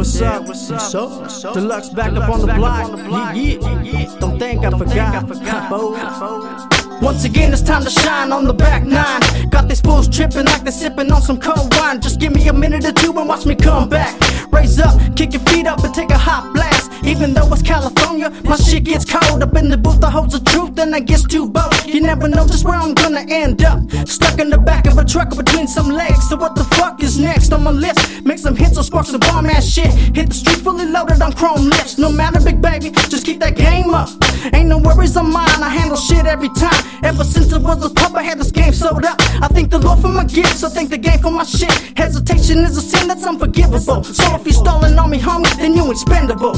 what's up? What's up? So, Deluxe back up on the block. Yeah, yeah. Don't think I forgot. Once again, it's time to shine on the back nine. Got these fools tripping like they're sipping on some cold wine. Just give me a minute or two and watch me come back. Raise up, kick your feet up Even though it's California, my shit gets cold. Up in the booth, I hold the truth and I gets too bold. You never know just where I'm gonna end up. Stuck in the back of a truck between some legs. So what the fuck is next on my list? Make some hits or spark some bomb ass shit. Hit the street fully loaded on chrome lips. No matter, big baby, just keep that game up. Ain't no worries on mine, I handle shit every time. Ever since I was a pup, I had this game sold up. I thank the Lord for my gifts, I thank the game for my shit. Hesitation is a sin that's unforgivable. So if you stalling on me, homie, then you expendable.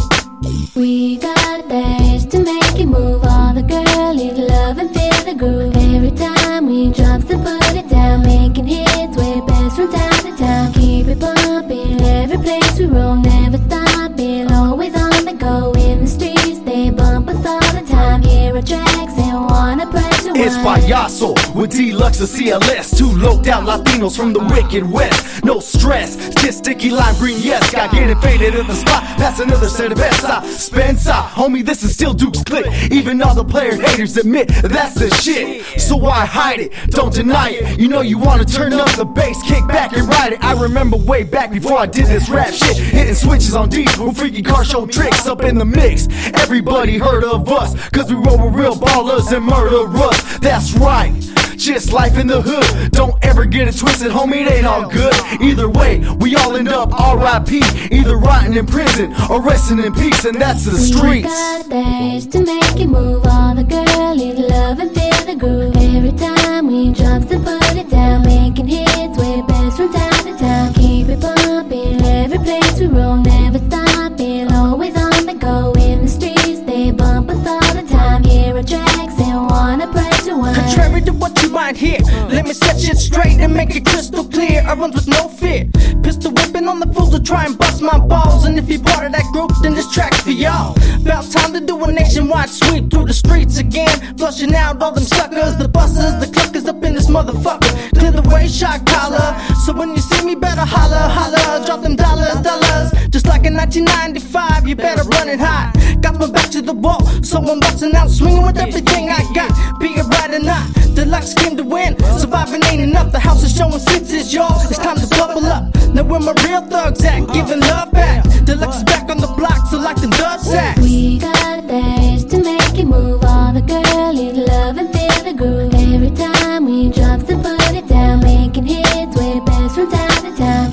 We got days to make you move. All the girlies love and feel the groove. Every time we drop and put It's Payaso with Deluxe and CLS. Two low down Latinos from the wicked west. No stress, just sticky lime green, yes. Got getting faded in the spot. Pass another set of Essa. Spencer, homie, this is still Duke's click. Even all the player haters admit that's the shit. So why hide it? Don't deny it. You know you wanna turn up the bass, kick back and ride it. I remember way back before I did this rap shit. Hitting switches on D's with freaky car show tricks up in the mix. Everybody heard of us, cause we roll with real ballers and murderers. That's right. Just life in the hood. Don't ever get it twisted, homie. It ain't all good. Either way, we all end up RIP. Either rotting in prison or resting in peace, and that's the We streets. got days to make you move. All the girlies love and feel the groove. Every time we drop and put it down, making hits way best from town to town. Hear, let me set shit straight and make it crystal clear. I runs with no fear. Pistol whipping on the fools to try and bust my balls. And if you part of that group, then this track's for y'all. About time to do a nationwide sweep through the streets again. Flushing out all them suckers, the busters, the cluckers up in this motherfucker. Clear the way, shot collar. So when you see me, better holler, holler. Drop them dollars, dollars. Just like in 1995, you better run it hot. My back to the wall, so I'm busting out, swinging with everything I got. Be it right or not, deluxe came to win. Surviving ain't enough, the house is showing six is yours. It's time to bubble up. Now where my real thugs at? Giving love back. Deluxe is back on the block, so like them dub sacks. We got days to make you move. All the girlies love and feel the groove. Every time we drop and put it down, making hits way best from town to town.